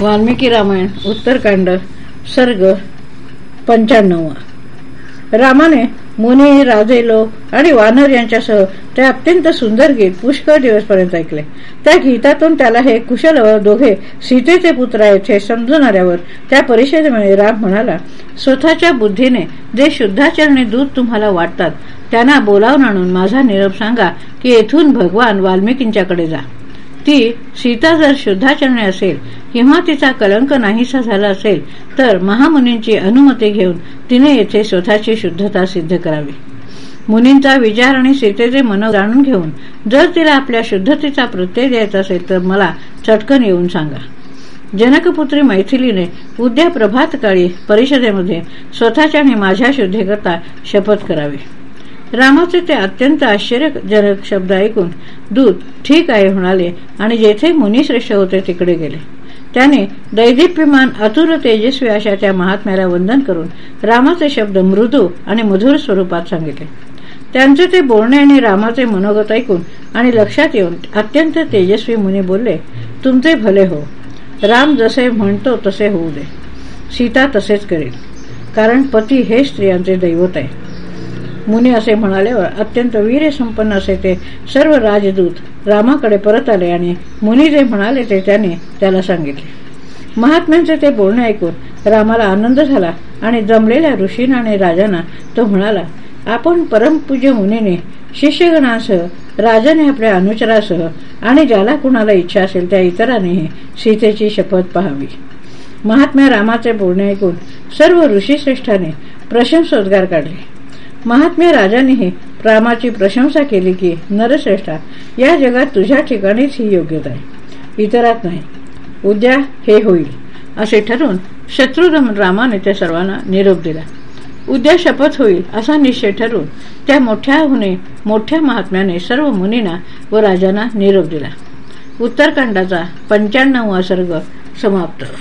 वाल्मिकी रामायण उत्तरकांड सर्ग पंच्याण्णव. रामाने मुनी राजे लोक आणि वानर यांच्यासह ते अत्यंत सुंदर गीत पुष्कळ दिवसपर्यंत ऐकले. त्या गीतातून त्याला हे कुशल व दोघे सीतेचे पुत्र आहेत हे समजून आल्यावर त्या परिषदेमुळे राम म्हणाला स्वतःच्या बुद्धीने जे शुद्धाचरणी दूध तुम्हाला वाटतात त्यांना बोलावून आणून माझा निरोप सांगा की येथून भगवान वाल्मिकींच्याकडे जा. ती सीता जर शुद्धाचरणी असेल किंवा तिचा कलंक नाहीसा झाला असेल तर महामुनींची अनुमती घेऊन तिने येथे स्वतःची शुद्धता सिद्ध करावी. मुनींचा विचार आणि सीतेचे मन जाणून घेऊन जर तिला आपल्या शुद्धतेचा प्रत्यय द्यायचा असेल तर मला चटकन येऊन सांगा. जनकपुत्री मैथिलीने उद्या प्रभात काळी परिषदेमध्ये स्वतःच्या आणि माझ्या शुद्धीकरता शपथ करावी. रामाचे ते अत्यंत आश्चर्यजनक शब्द ऐकून दूत ठीक आहे म्हणाले आणि जेथे मुनिश्रेष्ठ होते तिकडे गेले. त्याने दैदिप्यमान अतुर तेजस्वी अशा त्या महात्म्याला वंदन करून रामाचे शब्द मृदू आणि मधुर स्वरूपात सांगितले. त्यांचे ते बोलणे आणि रामाचे मनोगत ऐकून आणि लक्षात येऊन अत्यंत तेजस्वी मुनी बोलले तुमचे भले हो. राम जसे म्हणतो तसे होऊ दे. सीता तसेच करेल कारण पती हे स्त्रियांचे दैवत आहे. मुनी असे म्हणाल्यावर अत्यंत वीर संपन्न असे ते सर्व राजदूत रामाकडे परत आले आणि मुनी जे म्हणाले ते त्याने त्याला सांगितले. महात्म्यांचे ते बोलणे ऐकून रामाला आनंद झाला आणि जमलेल्या ऋषींना आणि राजांना तो म्हणाला आपण परमपूज्य मुनीने शिष्यगणासह राजाने आपल्या अनुचरासह आणि ज्याला कुणाला इच्छा असेल त्या इतरांनीही सीतेची शपथ पाहावी. महात्म्या रामाचे बोलणे ऐकून सर्व ऋषीश्रेष्ठाने प्रशंसोद्गार काढले. महात्म्या राजानेही रामाची प्रशंसा केली की नरश्रेष्ठा या जगात तुझ्या ठिकाणीच ही योग्यता आहे. इतरात नाही. उद्या हे होईल असे ठरून शत्रुघ्न रामाने त्या सर्वांना निरोप दिला. उद्या शपथ होईल असा निश्चय ठरून त्या मोठ्याहुने मोठ्या महात्म्याने सर्व मुनींना व राजांना निरोप दिला. उत्तरकांडाचा पंच्याण्णववा सर्ग समाप्त.